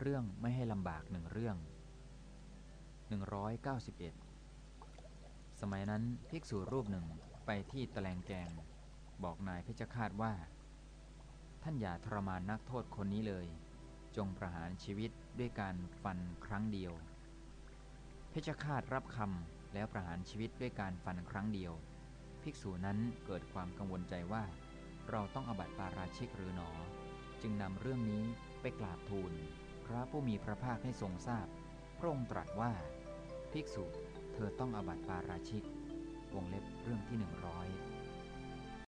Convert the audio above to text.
เรื่องไม่ให้ลำบากหนึ่งเรื่อง 191 สมัยนั้นภิกษุรูปหนึ่งไปที่ตะแลงแกง บอกนายเพชฌฆาตว่า ท่านอย่าทรมานนักโทษคนนี้เลย จงประหารชีวิตด้วยการฟันครั้งเดียว เพชฌฆาตรับคำแล้วประหารชีวิตด้วยการฟันครั้งเดียว ภิกษุนั้นเกิดความกังวลใจว่า เราต้องอบัติปาราชิกหรือหนอ จึงนำเรื่องนี้ไปกราบทูล พระผู้มีพระภาคให้ทรงทราบ พระองค์ตรัสว่า ภิกษุ เธอต้องอบัติปาราชิก วงเล็บเรื่องที่หนึ่งร้อย